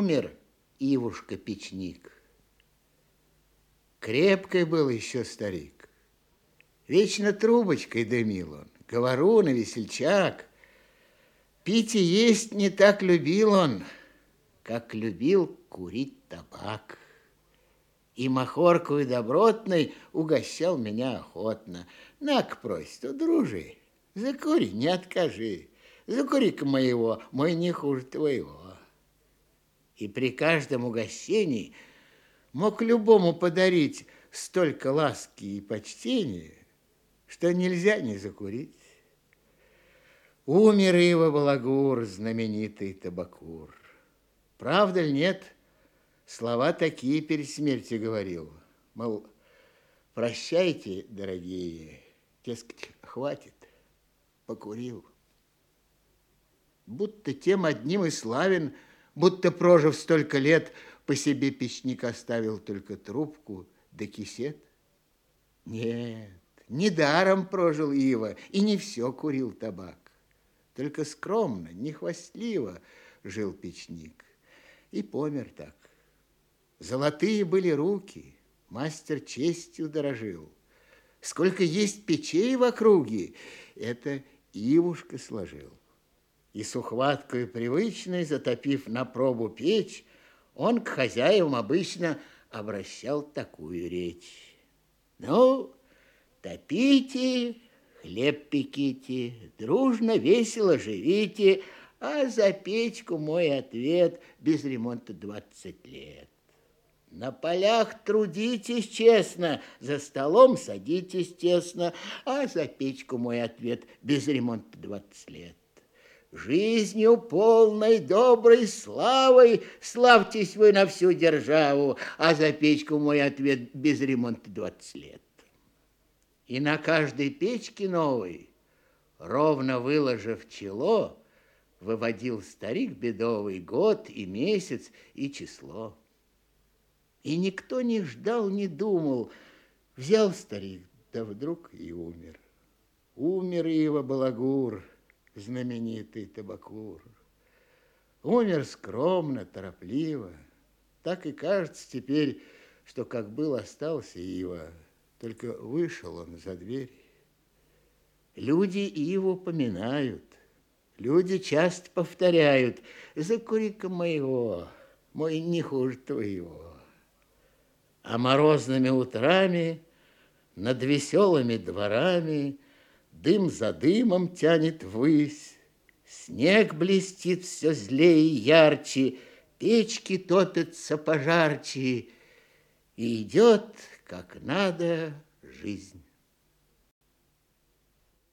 умер Ивушка-печник. Крепкой был еще старик. Вечно трубочкой дымил он, говорун и весельчак. Пить и есть не так любил он, как любил курить табак. И махорку и добротный угощал меня охотно. На-ка, просит, дружи, закури, не откажи. Закури-ка моего, мой не хуже твоего. И при каждом угощении мог любому подарить столько ласки и почтения, что нельзя не закурить. Умер его Балагур, знаменитый табакур. Правда ли нет? Слова такие перед смертью говорил. Мол, прощайте, дорогие, дескать, хватит, покурил. Будто тем одним и славен, будто, прожив столько лет, по себе печник оставил только трубку да кисет. Нет, недаром прожил Ива и не все курил табак. Только скромно, не хвастливо жил печник. И помер так. Золотые были руки, мастер честью дорожил. Сколько есть печей в округе, это Ивушка сложил. И с ухваткой привычной, затопив на пробу печь, он к хозяевам обычно обращал такую речь. Ну, топите, хлеб пеките, дружно, весело живите, а за печку мой ответ без ремонта 20 лет. На полях трудитесь честно, за столом садитесь тесно, а за печку мой ответ без ремонта 20 лет. Жизнью полной доброй славой славьтесь вы на всю державу, а за печку мой ответ без ремонта 20 лет. И на каждой печке новой, ровно выложив чело, выводил старик бедовый год и месяц и число. И никто не ждал, не думал. Взял старик, да вдруг и умер. Умер его Балагур, знаменитый табакур. Умер скромно, торопливо. Так и кажется теперь, что как был остался Ива, только вышел он за дверь. Люди его поминают, люди часто повторяют, закури-ка моего, мой не хуже твоего. А морозными утрами над веселыми дворами дым за дымом тянет ввысь, снег блестит все злее и ярче, печки топятся пожарче, и идет как надо жизнь.